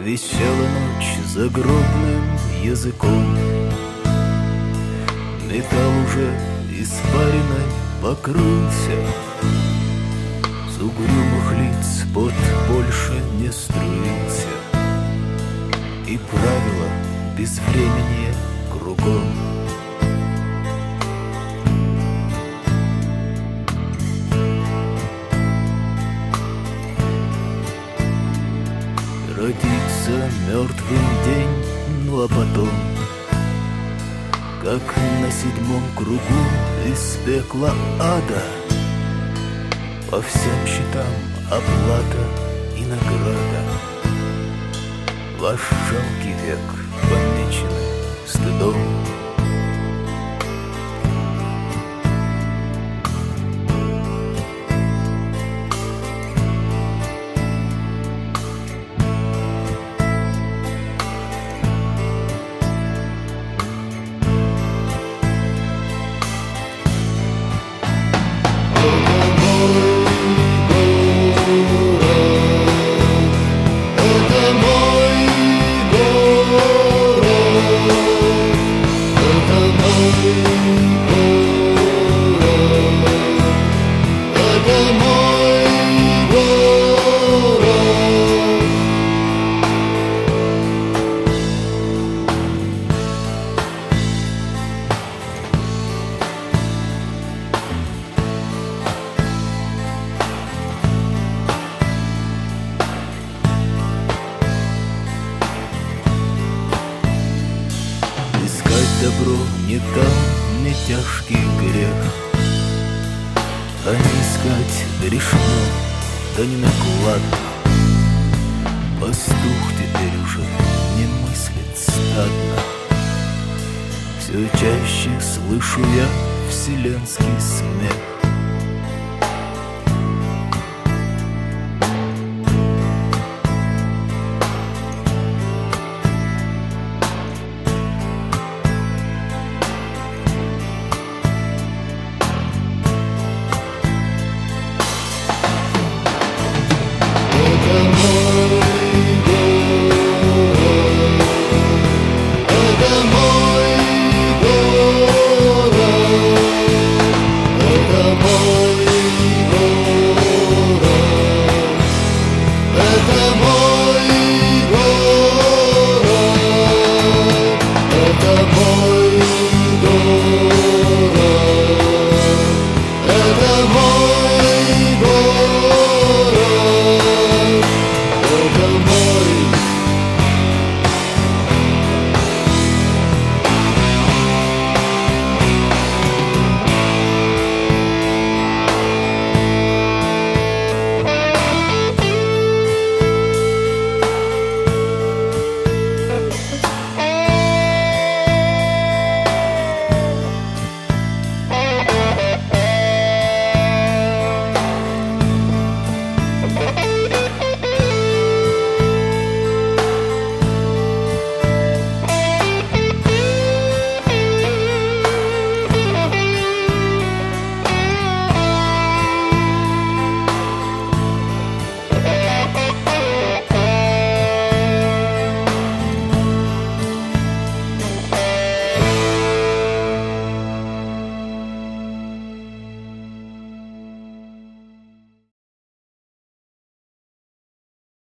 Висела ночь загробным языком. Металл уже испаренной покрылся. С угрюмых лиц пот больше не струился. И правило безвременье кругом Родится мертвым день, ну а потом Как на седьмом кругу из пекла ада По всем счетам оплата и награда. Ваш жалкий век помеченный добро не там, не тяжкий грех. А не искать грешно, да не накладно Пастух теперь уже не мыслит стадно. Все чаще слышу я вселенский смех